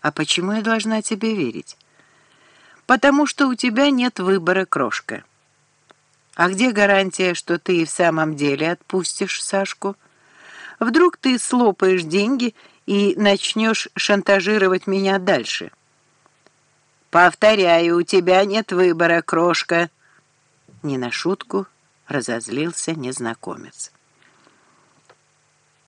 А почему я должна тебе верить? Потому что у тебя нет выбора, крошка. А где гарантия, что ты и в самом деле отпустишь Сашку? Вдруг ты слопаешь деньги и начнешь шантажировать меня дальше? Повторяю, у тебя нет выбора, крошка. Не на шутку разозлился незнакомец.